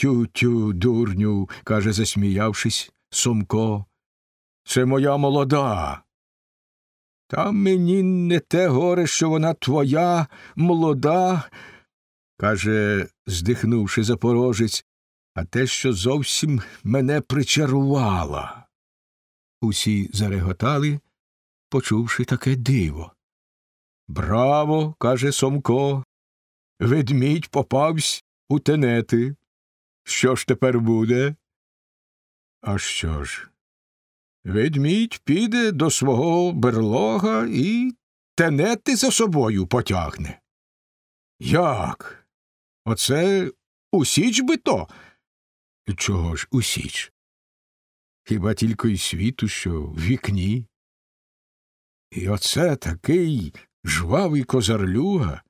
Тю-тю, дурню, каже, засміявшись, Сомко. Це моя молода. Та мені не те горе, що вона твоя, молода, каже, здихнувши запорожець, а те, що зовсім мене причарувала. Усі зареготали, почувши таке диво. Браво, каже Сомко. Ведмідь попавсь у тенети. Що ж тепер буде? А що ж? Ведмідь піде до свого берлога і тенети за собою потягне. Як? Оце усіч би то? Чого ж усіч? Хіба тільки й світу, що в вікні? І оце такий жвавий козарлюга,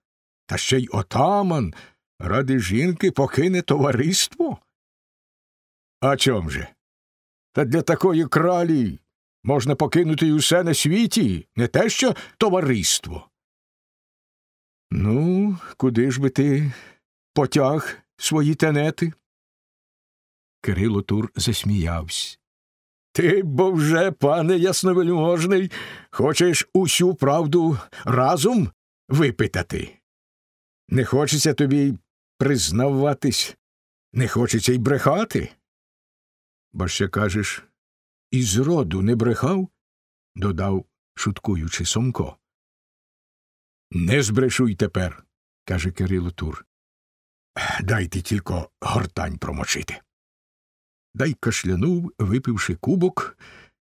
та ще й отаман ради жінки покине товариство? А чом же? Та для такої кралі можна покинути й усе на світі, не те що товариство. Ну, куди ж би ти потяг свої тенети? Кирило Тур засміявся. Ти бо вже, пане ясновельможний, хочеш усю правду разом випитати. Не хочеться тобі признаватись, не хочеться й брехати. Бо ще кажеш, і зроду не брехав? додав, шуткуючи Сомко. Не збрешу й тепер, каже Кирило Тур. Дайте тільки гортань промочити. Дай кашлянув, випивши кубок,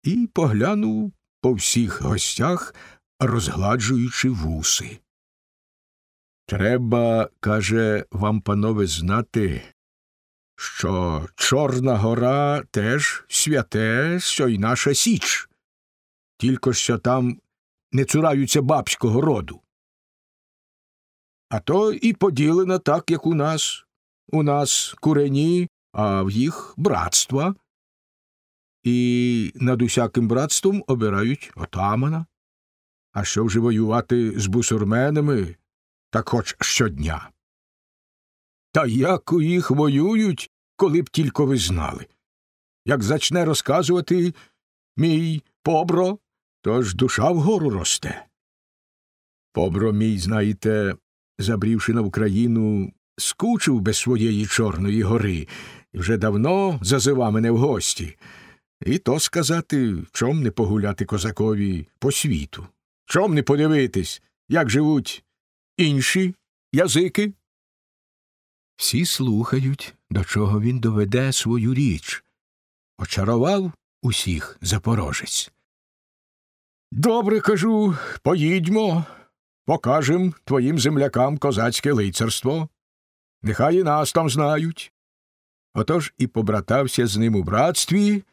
і поглянув по всіх гостях, розгладжуючи вуси. Треба, каже, вам, панове, знати, що Чорна гора теж святе, що й наша Січ, тільки що там не цураються бабського роду. А то і поділена так, як у нас. У нас курені, а в їх братства. І над усяким братством обирають отамана. А що вже воювати з бусурменами, так хоч щодня. Та як у їх воюють, коли б тільки ви знали. Як зачне розказувати мій побро, то ж душа вгору росте. Побро мій, знаєте, забрівши на Україну, скучив без своєї Чорної гори і вже давно зазива мене в гості. І то сказати, чом не погуляти козакові по світу, чом не подивитись, як живуть інші язики. Всі слухають, до чого він доведе свою річ. Очарував усіх запорожець. Добре кажу, поїдьмо, покажем твоїм землякам козацьке лицарство. Нехай і нас там знають. Отож і побратався з ним у братстві,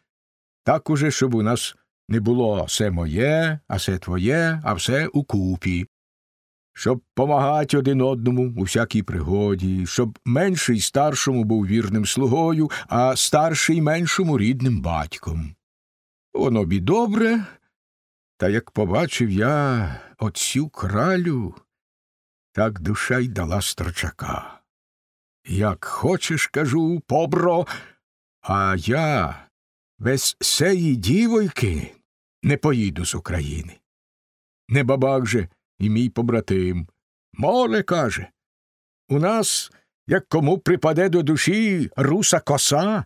так уже, щоб у нас не було все моє, а все твоє, а все укупі щоб помагати один одному у всякій пригоді, щоб менший старшому був вірним слугою, а старший меншому рідним батьком. Воно б і добре, та як побачив я отцю кралю, так душа й дала строчака. Як хочеш, кажу, побро, а я без сеї дівойки не поїду з України. Не бабак же і мій побратим. Море, каже. У нас, як кому припаде до душі руса коса,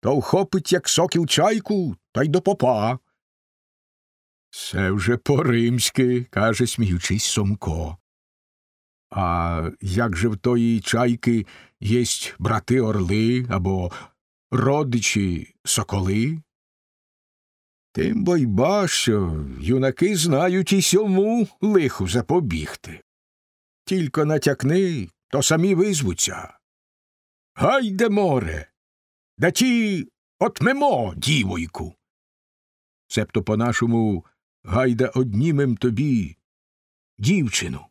то вхопить, як сокіл чайку, та й до попа. Це вже по римськи, каже, сміючись Сомко. А як же в тої чайки єсть брати орли або родичі соколи? Тим бойба, що юнаки знають і сьому лиху запобігти. Тільки натякни, то самі визвуться. Гайде море, да ті отмемо дівойку. Себто по нашому гайда однімем тобі дівчину.